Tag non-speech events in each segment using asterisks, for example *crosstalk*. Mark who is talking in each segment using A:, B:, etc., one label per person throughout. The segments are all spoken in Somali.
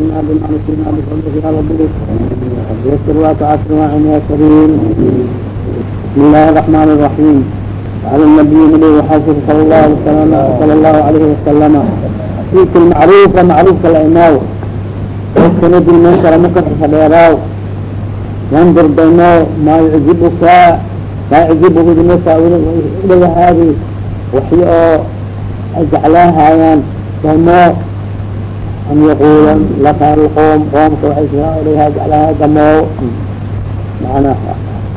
A: وأكرمنا بما نسينا بفضلك على الضيوف يسر وتعسر وعن يا كريم بسم الله الرحمن الرحيم وعلى النبي نبي وحاسب صلى الله عليه وسلم صلى الله عليه وسلم فيك المعروف ومعروف كالإماو وكند المنكر منكر فديراو ينظر بينه ما يعجبك ما يعجبه بنفسه إلى هذه وحي أجعلها يعني an yaquula laka alqoom qoomka waay ilayha jeclaha damoow manaa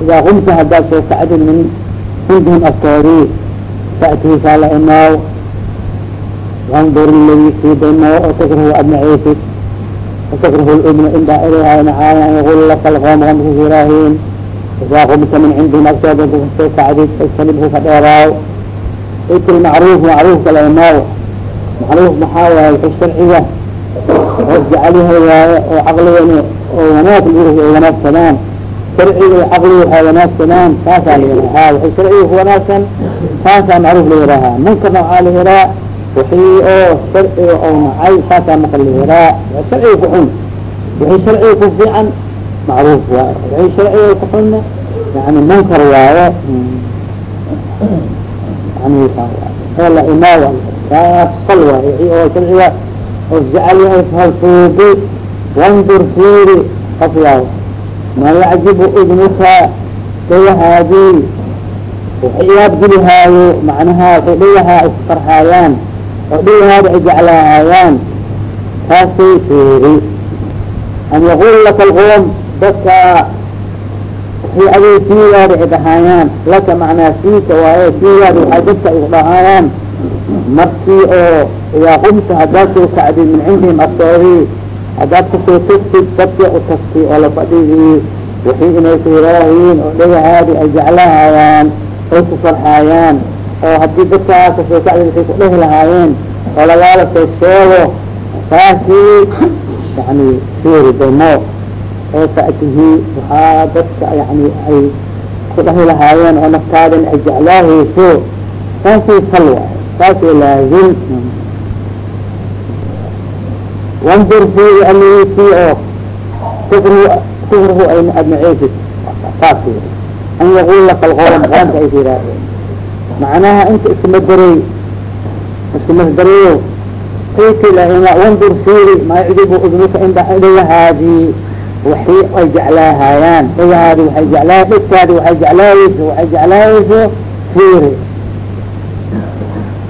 A: idaa humta hadaad soo kacdi min hundihim afkaari fatiisaa la imaaw wandur ladi kii daymao oo takrahu adnaceysid watakrahu lubna indaa ilayha nacaayan an yaquula laka alqoom qomkas ilaahin idaa humta min cindihim aftooda soo kacdid fastanibhu ka dheeraaw ik lmacruuf macruufka la imaaw macruuf maxaa waaye wxu sharciga jecel yahay waaye oo caqligana oo wanaag oo wanaagsadaan sharciga iyo caqliga waxaa wanaagsadaan taasaa layiraa waay sharciga ku wanaagsan taasaa macruuf layihahaa munkarna waxaa la yiraa wixii oo sharciga oo nacay taasaa marka la yiraa sharciga ku xun wixii sharciga ku fiican macruuf waaye wixii sharciga ku xunna yani munkar waaye yani la imaa saas kal wixii oo sharciga وجعل يفهم صوبي وانظر فيري قفله ما يعجب ابنك هي هذه وحياب جلها معناها فليها اسقرحايان وليها اجعلها هايان كاسي فيري ان يقول لك الغوم بكى في أبي سياد إدهايان لك معنى سيك وهي سياد وحاجبك إدهايان مرسي أو إذا markii eh, oo idaa haddaad soo kacday min cindihim aktoorii haddaad ku soo tagtid dadkii u tagtay oo la fadhigii wixii inay fiiraahiin oo dhagahaadi ay jeclahayaan ay ku farxaayaan oo haddii dadkaas ka soo kacday waxay ku dhehi lahaayeen oo lagaala soo sheego saasii yani fiiri doono. Oo fatihii waxaa dadka yani ay ku dhehi lahaayeen oo naftaadan ay jeclaahayso saasii salwa taasay laazim. Wandur fi alisi oo kufru kufruhu ay adnaceysid taas an yaqul laka alqowm qoomka ay tiraaheen macnaha inta iskama daray iskamasdareeyo qilki lahima wandur fiiri maa yacjibu udnuka inda idayahaadii waxi ay jeclaahayaan dhagahaadi waay jeclaa dhigtaadi waxay jeclaahayso waxay jeclaahayso fiiri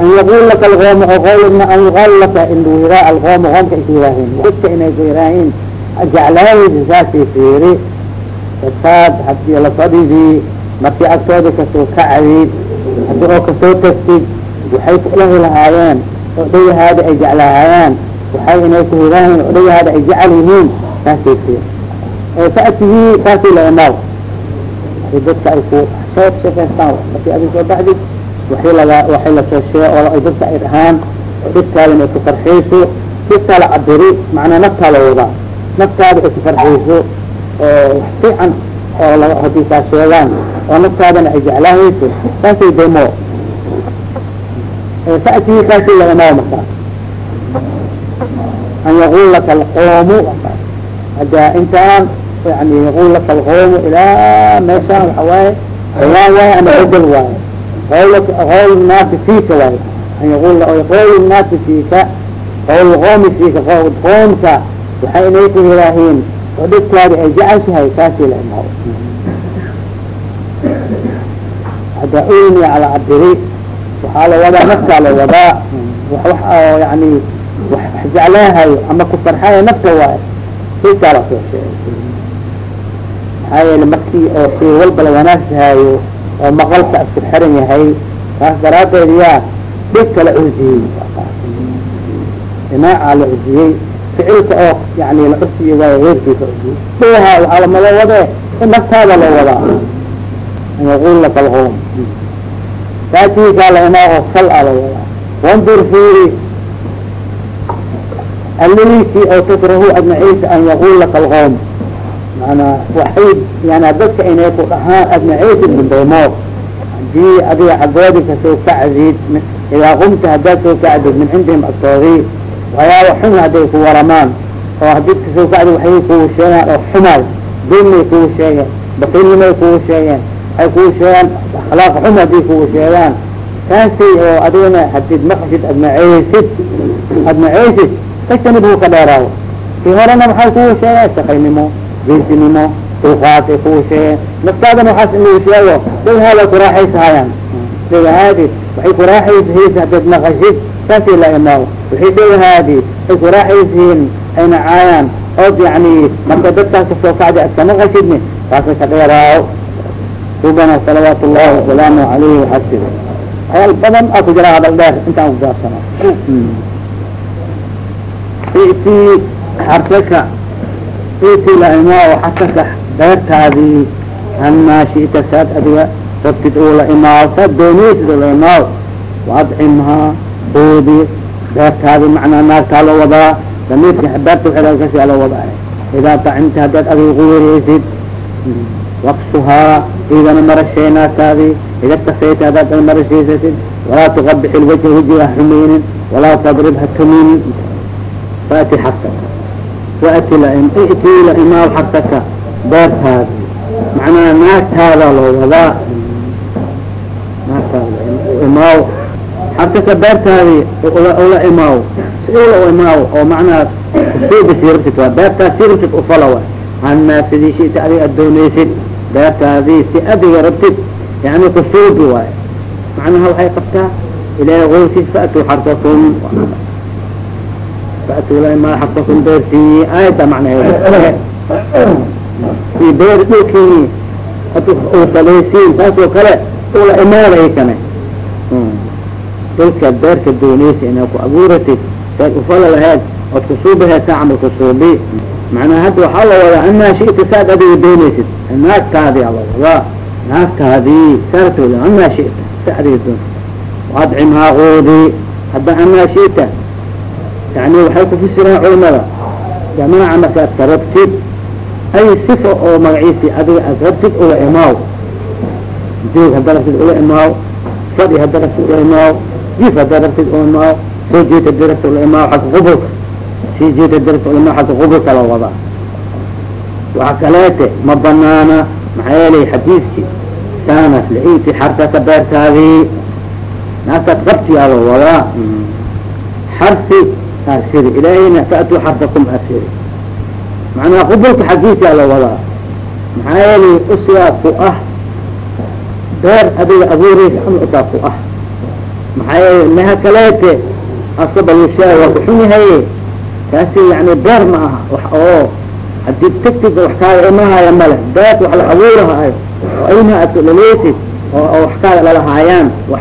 A: an yaqul laka alqoom qolna an yuqaal laka in lagu yiraa alqoom qoomka is yiraahin dadka inay ku yiraahin jeclaahayso saasay fiiri kasaad haddii lafadidii markii agtooda ka soo kacdid haddii oo ka soo tagtid waxay kulahi lahaayeen oo dhagahaadi ay jeclaahayaan waxay inay ku yiraahin oo dhagahaadi ay jecel yihiin saasay fiiri fatihi kaasi la waay dadka ay ku soo sheekeystaan marki adi soo baxdid waay la soo sheeg oo dadka ay dhahaan oo dhibkaadan ay ku farxiyso dadkaa la cabiri macnaa naftaa la wadaa naftaada ay ku farxiyso oo wax fiican oo la haddii kaa sheegaan oo naftaadana ay jeclaahayso saasay demo. Fatihi kaasi la imaaw markaa an yaqul laka alqoomu hadda intaan yani yaqul laka alqowm ilaa meeshaan waxa waaye bayaan waaye ama bedel waaye qawl naasi fiika waaye an yaqul qawl naasi fiika qawl qoomi fiika qoomka waxay inay ku yiraahiin oo dhibkaadi ay jeceshahay kaasi la imaado hadda ulmi cala cabiri waxaa la wadaa naftaa la wadaa yani wax jeclaahayo ama ku farxayo nafta waaye sikaa la soo sheegay maxaa yeele markii oo shay walba la wanaagsahayo oo maqalka isku xiran yahay taas daraadeed yaa dhibka la cusiyey imaaca la cusiyey ficilka oo yani la cusiyo waayo heerkiisa cusiyey dhaha waxaa lamala wade in naftaada loo wadaa. An yaqul laka alqowm taatiikaa la imaa oo sal a la wadaa. Wandur fiiri. Alilisi oo takrahu adnaceysa an yaqul laka alqowm maanaa waxay yani dadka inay ku dhahaan adnaceysid bindaymood haddii adiga xaggoodi ka soo kacdid idaa qumta haddaad soo kacdid min cindihim astoodii waxyaaba xun hadday ku waramaan. Oo haddii ka soo kacdi waxay kugu sheegaan oo xumaay dulmay kugu sheegeen bakiilnimay kugu sheegeen waxay kugu sheegaan akhlaaq xum haddii kugu sheegaan taasi oo adigana hadid maqashid ad maceysid ad maceysid tajtanib uu ka dheeraawo kii horena maxay kugu sheegeen shaqaynimo geesinimo dulqaad ay kugu sheegeen naftaadana waxaas in lagu sheego dhagahaada kuraaxaysahayaan dhagahaadi waxay kuraaxaysihiin hadad maqashid saasii la imaawo waxay dhagahaadi ay kuraaxaysihiin ayna caayaan ood yani marka dadkaas ka soo kacdi ad ka maqashidni taasa ka dheeraawo subana salawaat ullahi wasalaamu alayhi waxasib ayaal badan aa ku jira hadal dheer intaan kugaabsana iti xarsaka iti laimaa xasaka beertaadii anmaa shita saad adiga rabtid uu la imaawo saad dooneysid oo la imaawo waadcimhaa quudi beertaadii macnaa naartaa la wadaa damiirka beerta waxeelkasi la wadaa. Idaa tacimta haddaad adiga quwereysid waksuhaa idana marashay naartaadii ida tasayta hadaad ad marashaysasid walaa tuqabix ilwajha wajiga xumeynin walaa tadrib ha tuminin faati xarsaka faati iti la imaaw xarsaka beertaadi macnaha naagtaada loo wadaa naagtaada imaaw. Xarsaka beertaadi ula imaaw. Si ula imaaw oo macnaha kusuuba sirabsid waa beertaas sirabsid ufala wa anmaa sidii shita adiga ad dooneysid beertaadii si adiga rabtid yani kusuubi waayo macnaha waxay qabtaa ilahay qowlkiis faatuu xarsakum faatuu la imaa xarsakum beertii. Aayadda macnaheeda beer dhulkii ad usalaysiin taas oo kale ula imaada ay kane. Dhulka beerka dooneysa inaad ku abuuratid saad ufala laheed ood kusuubiheed saa camal kusuubi macnaha hadda waxaa la wadaa amaa shita saad adiga dooneysid. Naagtaadii ala wadaa. Naagtaadii saartooda amaa shita sa adiga doon waadcimhaa quudi hadda amaa shita yani waxay kufasiraan culimada. Jamaaca markaad ka rabtid ay sifa oo magaciisi adiga aad rabtid ula imaaw. Joog hadda rabtid ula imaaw fadhi hadda rabtid ula imaaw jif hadda rabtid ula imaaw soo jeeta dirabta ula imaaw xagga qubulka sii jeeta dirabta ula imaaw xagga qubulka la wadaa waxa kaleete ma banaana maxaa yeelay xadiiskii saanas laiti xarsaka beertaadii naagtaad qabtiyaa la wadaa xarsi asiri ilaahayna faatuu xarsakum asiri macnaha qubulka xaggiisaa la wadaa maxaa yeelay usigaa ku ah. Beer adiga abuureysa ama ku ah. Maxaa yeelay meha kaleete asabalushaa waa kuxun yahaye taasi yani beer ma aha. Wax oo haddii tagtid wax kaaga imahaya male beert wax la abuurahaayo oo ilmaha ad laleysid oo wax kaaga lalahaayaan wa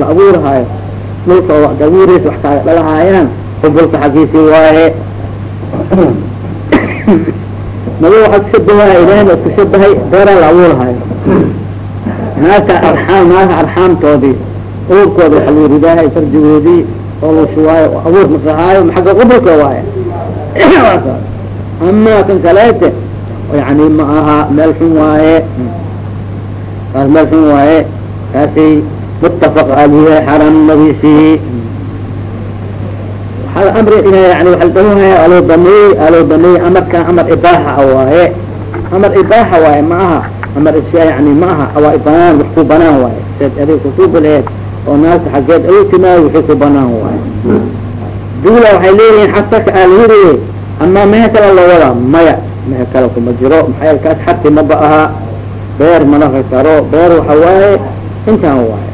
A: la abuurahaayo. Dhulka abuureysa wax kaaga lalahaayaan qubulka xaggiisii waaye mado waxaad kushabahaa ilaahna kushabahay beeraa la abuurahaayo naagta arxaam naagta arxaamtoodii uurkooda waxa lagu ridaahay farjigoodii oo la shuwaayo oo abuur masahaayo xagga qubulka waaye? Ama kan kaleete yani ma aha meel xun waaye. Meel xun waaye kaasi mutafaq aliyahay xaram nabisi waxaa amri yani waa dahuhaya aloo baneeyey aloo baneeyey amarkan amar ibaaxa a waaye. Amar ibaaxa waaye ma aha amar isya yani ma aha waa banaan wax ku banaan waaye. Sid adig kusuuba laheed oo naagta xaggeed ayu timaayo wixii ku banaan waaye. Dula waxay leeyihiin xasaka aalhiriye ama mehe kale la wadaa maya. Mehe kale kuma jiro maxaa yel kaas xarti maba aha. Beer ma naqi karo beer waxa waaye intaan waaye.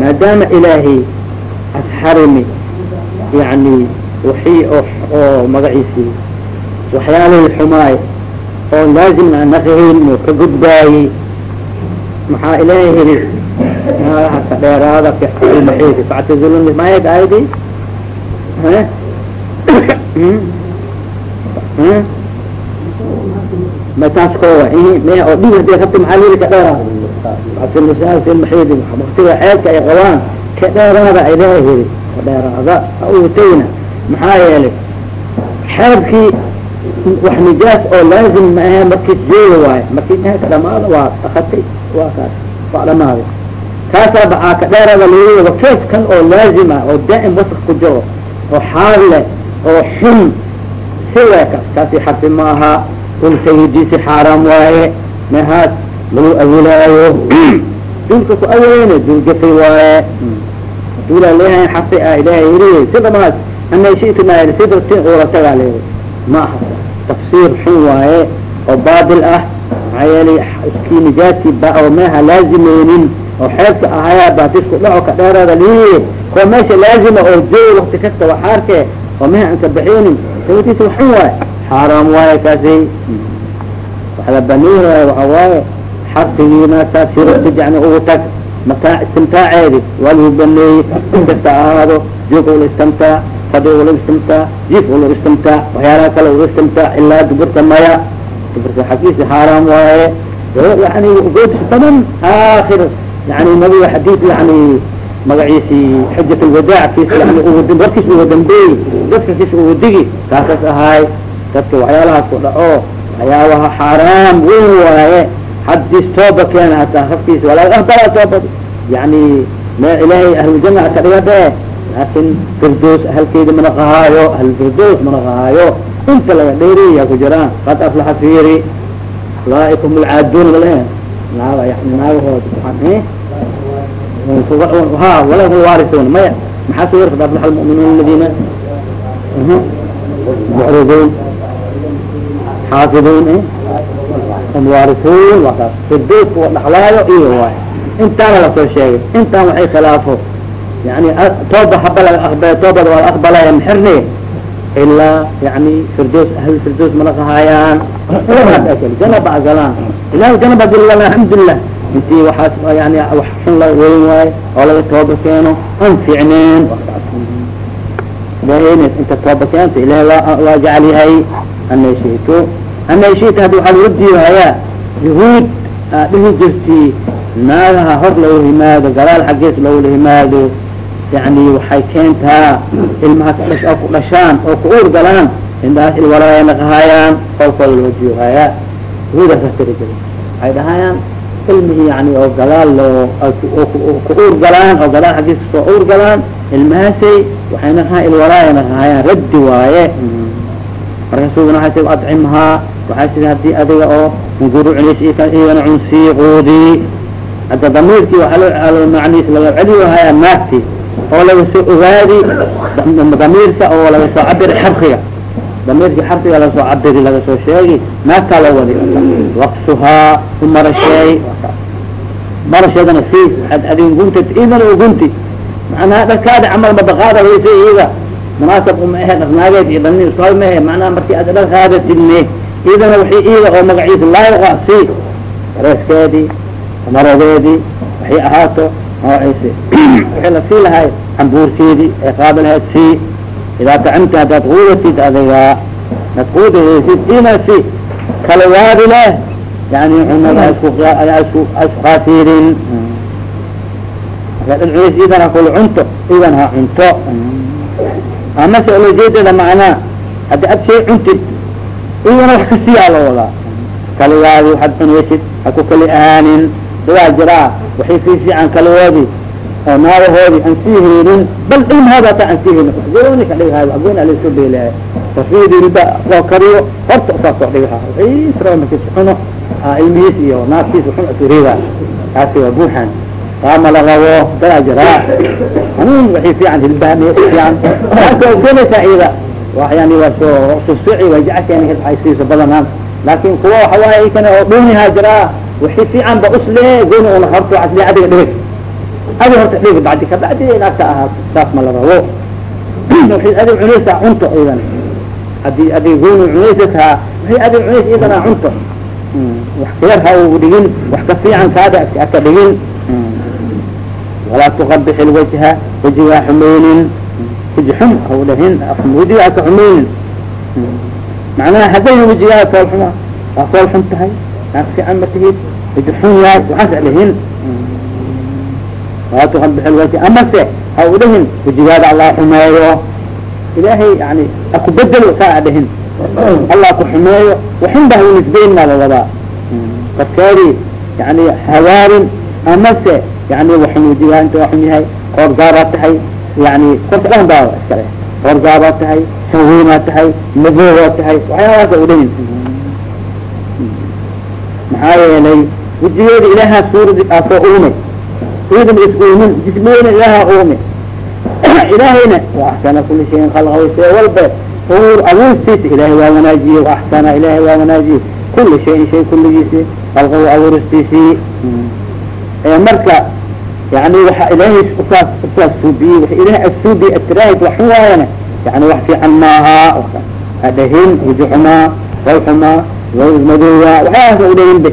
A: Maadaama ilaahay asxarimi yani wixii oo magaciisii waxyaalihii xumaay oo laazim aan naqahayn ka gudbaayey. Maxaa ilaahay heli naagaha dheeraada fi factazilun mataas koowa me oo dhig haddii rabti maxaa lili ka dheeraada? Maxiidi waktiga ceelka ay qabaan ka dheeraada ilaahay heli dheeraada utayna maxaa yeelay xeebkii wax nijaas oo laazim ma ahe markiis zeeli waayo markii mehe ka dhamaada waa akatay waa kaas waa dhamaaday kaasaa bacaa ka dheeraada lawada kees kan oo laazim ah oo daa'im wasak ku jiro oo xaal leh oo xun. Si waay kaas kaasi xarfi ma aha. Dhulka hidiisi xaaraam waaye mehaas lagu awilaayo. *clears throat* Duulka ku awileyna duul gafay waaye duulaa leeyahay xarfi ah ilaahay yiri sida maas ana shita ma sidratin uratagaa leeyahay ma aha tafsiir xun waaye oo baatil ah maxaa yeelay iskii nijaadkii ba oo meha laazimeynin oo xeebka ahayaa baatisku dhaco ka dheeraada lihi kuwa meesha laazima oo jooy wakti kasta waa xaarke oo meha aan ka baxeynin sababtiisa waxun waaye xaaraam waaye kaasi wax la baniir waaye waxa waaye xarfigiina taas sirati yani ugu tag mataa istimtaaceedi waa lagu baneeyey inkasta ahaado joog ula istimtaac fadhi ula istimtaac jif ula istimtaac waxyaalaha kale ula istimtaac ilaa duburta maya. Duburta xagiisi xaaraam waaye yani goodis badan aakhir yani nabiga xadiid yani magaciisi xujat lwadaac kiis yani warkiis uga dambeeyey dadka kiis uga digi kaasas ahaay dadka waxyaalahaas ku dhaco waxyaabaha xaaraam weyn waaye hadis tooba keena hataa hafkiisa walaa ahbala toobad yani me ilaahay ahluljanna aka dhiga dhee laakin firdoos ahalkeeda mana qahaayo ahlulfirdoos mana qahaayo inta laga dheeriya ku jiraan qad aflaxa fiiri ulaa'ikum alcaaduun lale naaga yani naagahood ha wala hum maya maxaa yar qad aflaxa almu'minuun aladiina mucriduun xaafiduun hum waarisuun waa kaas firdooska wa dhaxlaayo iyo waay intaana la soo sheegay intaan waxay khilaafo yani tooba haba laga toobada waa la aqbalaya maxirne ilaa yani firdoos ahl firdoos mana qahaayaan janaba galaan ilahi janaba dilala alxamdulilah intii waxaas yani wax xun la weyn waayo oo laga tooba keeno an fiicneen inta tooba keenta ilahi waa jecel yahay ana shito ana shita haddi waxaa laga diihayaa yahuud aa dhihi jirti naagaha hor loogu himaado gadaal xaggees loogula himaado yani waxay keentaa ilmaha kadhash oo ku dhashaan oo ku uur galaan indaas ilwalaaya naqahaayaan qolkooda loo diihayaa yahuudaasa tiri jira. Waxay dhahayaan ilmihii yani oo gadaal loo ku uur galaan oo gadaal xaggees ka soo uur galaan ilmahaasay waxay naqahaa ilwalaaya naqahaayaan raddi waaye markaasuguna waay tii adcimhaa waxay sida haddii adiga oo iyana cunsii quudi. Hadda damiirkii waaa loo macniis laga celiyo hayaa naagti oo laga soo ogaadi damiirka oo laga soo cabiri xabkiga damiirkii xabkiga laga soo cabiri laga soo sheegi naagtaa loo wadi. Waqsuhaa umarasheey marasheedana si ad adin gunti idana gunti. Macnaha dharkaadi camal madaqaada waysa iyada munaasab uma ahe dharnaageed iyo dani isku hal mahe macnaha markii aad dharkaadatidne iyadana waxay iyada oo magaciisa laayiqa si. Reeskeedii maradeedii waxay ahaato magaciisi *clears throat* waxay la sii lahay cambuurkeedii ay qaada lahayd si idaa tacimta haddaad quudatid adiga hadaad quudahaysid ina si kala waadi leh. Yani cunada isku isku qaasiirin. Markaad cunaysa idan ha kula cunto idan ha cunto amase ulajeedada macnaa. Haddi ad shay cuntid iyana wax kasiyaa la wadaa. Kaligaadi waxaad cunaysid ha ku kali ahaanin. Sidaa jiraa waxay sii fiican kaligoodi oo naagahoodi aan sii helin bal ilmahooda hataa aan sii helin. Gooni ka dhigahaayo agoon alaso beelahay safiyadii riba loo kariyo. Horta usaa soo dhigaha isra markis cuno. Ilmihiis iyo naagtiis xun asuriida kaasi waa buuxan qaama la rabo sidaa jiraa hanuun waxay fiican. Hilbaame fiican aa keenaysaa iyada wa yani waa soo susuci way jeceshaen ay siiso badanaan. Laakin kuwa waxa waaye ikana oo dhuunihaa jiraa waxay fiican ba usle gooni una horta asle adiga dhigay. Adi horta dhigi bacdi ka bacdi naagta ahaato saas ma la rabo waxay adig cunaysaa cunto idan haddii adig gooni cunaysataa waxay adig cunaysa iyadana cunto. Wax kayar ha dhigin wax ka fiican kaada aka dhigin walaa tuqabix ilwajha wajigaa xumeynin waji xum hau dhahin wajiga aka xumeynin macnaha haddayna wajigaa fool xuma waa fool xun tahay naag fiican ma tihid waji xun yahay waxaas dhahin walaa tuqabix ilwajha amase ha u dhahin wajigaada allah xumeeyo ilaahay yani aku bedelo saa a dhahin allah ku xumeeyo waxun ba haw nisbeyn maa la wadaa qofkeedii yani hawaarin amase yani waxun wajigaa inta waa xun yahay qoor gaabaa tahay yani korka dhan baa iska leh. Qoor gaabaa tahay sanweynaa tahay madoogaa tahay waxyaabaasa udhahin maxaa yeelay wejigeeda ilaahaa suuradi aasoo uume ciidan isku umin jismigeena ilaahaa uume *clears throat* ilaahayna wa axsana kuli shayin khalqahu shay walba. Uur abuurtiisa ilaahay waa wanaajiye wa axsana ilaahay waa wanaajiye kuli shayin shay kulligiisi khalqahu abuuristiisii marka yani waxa ilaahay usaas usaas suubiyey wa ilahay asuubiye atiraahid wax waayana yani wax fiican maaha hadhahin wujuxumaa wawxumaa madoowa waxyaabasa udhahin be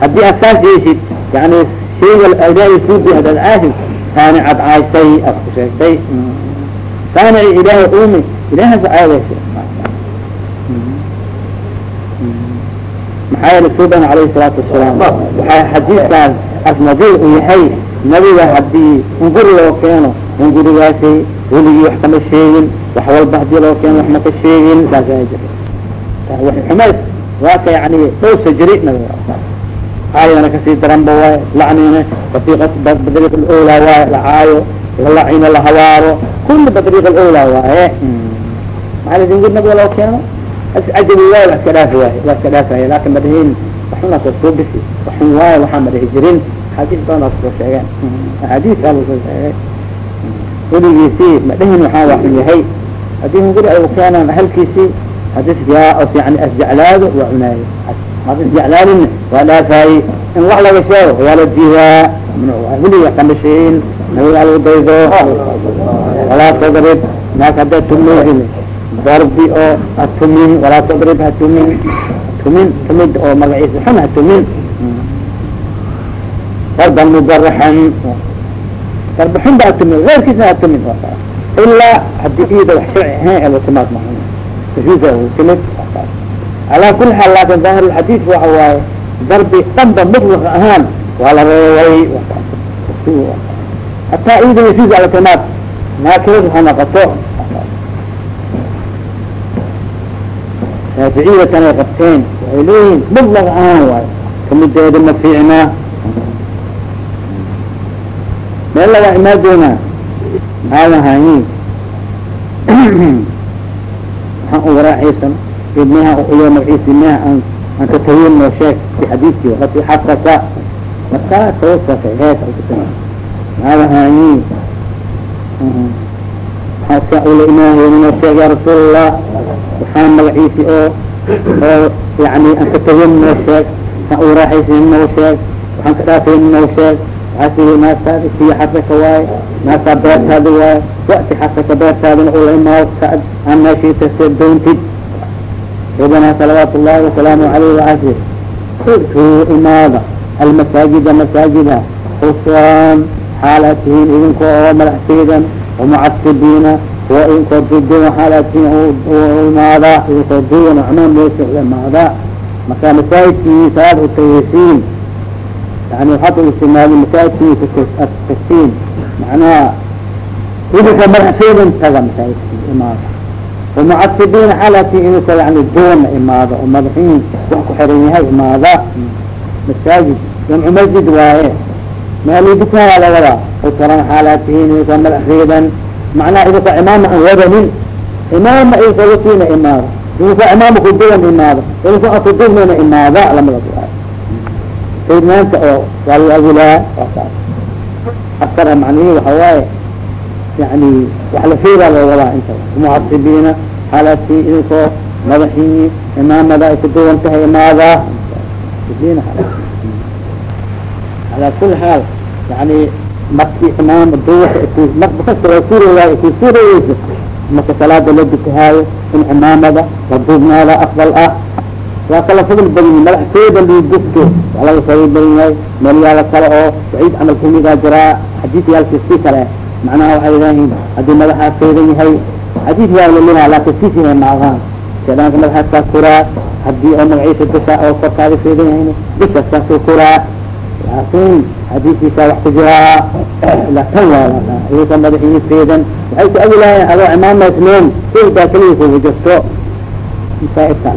A: haddii aad saas yeeshid yani shayga ilaahay suubiye hadaad caasid saanicaad caaysay aad ku sheegtay saanici ilaahay uumi ilahaas aadaysa maxaa yeele suuban alayhi salaatu wasalaam waxaa xadiidkaas asnadiir u yahay nabiga haddii hunguri loo keeno hungurigaasi weligii wax kama sheegin wax walba haddii loo keeno wax maka sheegin xumayd. Waa ka yani dhowsa jiri nabiga aayana ka sii daranba waay lacnina badriiq lawlaa waaye lacaayo lalacino lahawaaro kuli badriiq lawlaa waaye. Maxaa hunguri nabiga loo keeno? Cajabi waay wa iska dhaafi waay waa iska dhaafaya laakin madahin waxuna soo soo bisi waxun waayo waxaa madahi jirin axaadiis badan aa ku soo sheegeen axaadiis aa la soo sheegay weligiisii madhahin waxaa waxun yahay haddii hunguri ay ukeenaan ahalkiisii hadis yaa os yani asjeclaado waa cunaaye had isjeclaalina waa dhaafaaye in wax laga sheego waa la diidaa welig wax kama sheegin nabiga lagu daydo walaa tadrib naas haddaad tumoohin darbi oo hatumin walaa tadrib hatumin tumin tumid oo magaciisa xun hatumin darban mubaraxan darba xun ba hatumin eyrkiisna hatumin ilaa haddii iyada wax sharci ahayn ee latimaad ma timid calaa kuli xaal laakin daahir lxadiid waxa waaye darbi dhanba mutlaq ahaan waa la reebay hataa iyada yasiis alatimaad naakirad ha noqoto shaaficiyada kanay qabteen waxay leeyihiin mutlaq ahaan waayo kamideeda ma fiicna meel laga imaadeena maxaa lahayi *clears throat* waxaan u waraaxaysan ibnaha iyo magaciisa ibnaha aan aan ka tawiin noo sheeg fi xadiidkii wati xasaka markaa tawasaka hees maxaa lahayi waxaa saa ula imaahay noo sheeg rasuul allah waxaan magaciisi oo oo yani aan ka tawin noo sheeg. Waxaan u waraaxaysan noo sheeg. Waxaan ka dhaafayn noo sheeg waxaasi naastaadi siya xasaka waaye naastaa beertaadi waaye wati xasaka beertaadina ula imaado saad aan meeshiita soo doontid saydana salawaat ullahi wasalaamu alayh waasir udkuu imaada almasaajida masaajida husaan xaalaatihiin idinka oo madaxseydan ومcasibiina kuwa idinkoo duduwan xaalaatihiin imaada idinkoo duwan amaan meesa imaada marka masaajidkii salaad utageysiin yani waxaad u istimaadi masaajidkii ad tagtiin macnaha idinka madaxseydan taga masaajidkii imaada ومcasibiina xaalaatihiin idinkoo yani duwana imaada oo madaxiin wax ku xiran yahay imaada masaajid jamcu masjid waaye maali dukaana lagadaa usaran xaalaatihiin idinkoo madaxseydan macnaha idinkoo imaama aan wadanin imaama idinkoo watiina imaada idinkoo imaama kuduwan imaada idinkoo aan kudubnayna imaada lamada waaye saydnaanta oo waa la awilaa waa saas askara macnihi waxa waaye yani wax la fiiraa loo wadaa inta mucasibiina xaalatii idinkoo madaxii imaamada ay kuduwan tahay imaada ala kuli xaal yani marki imaam ku suuroweyso marka salaada la dukahaayo in imaamada la afdal ah waa kala fadl badan yahi madaxtooda lii dugto waa laga fadl badan yahay meelyaala kale oo saciid camal kumidaa jiraa xadiid yaalkii si kale. Macnaha waxay leeyihiin haddii madaxaa feydan yahay xadiid waa lalihaa laakin sisiha maahaan shaydaanka madaxaaskaa kuraa haddii oo magaciisa dusha oo korkaada feydan yahayna dushaaskaasuu kuraa laakin xadiiskiisa wax ku jiraa ila tan waa iyaka madaxii feydan waxay ku awilahayen adoo imaama isneen sdaa keliya kugu jirto. Masaaibka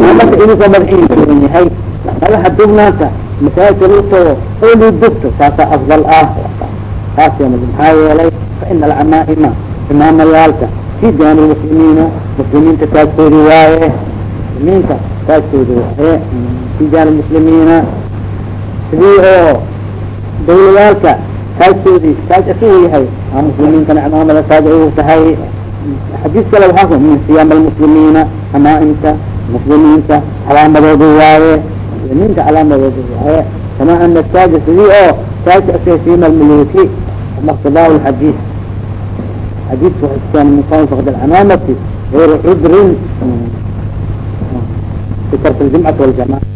A: marka idinkoo madaxii feydan yahay madaxa dugnaanta masaajidka lagu tago oo lii dugto saasa afdal ah. Taas maxaa yeelay fa ina alcamaa'ima imaamayaalka sidan lmuslimiina muslimiinta taajkoodi waaye muslimiinta taajkoodi waaye sidan lmuslimiina sidii oo dawlayaalka taajkoodii taaj asigu yahay a muslimiintana cimaamada taaj ay tahay xadiis kale waxaa ku min siyaam almuslimiina hamaaimta muslimiinta calaamadoodu waaye muslimiinta calaamadoodu waaye kama ana taaja sidii oo siima almuluki maqtadaah lxadiis xadiidka qawm faqd alcamaamati غayr cudrin fi tarki ljumcati waljamaca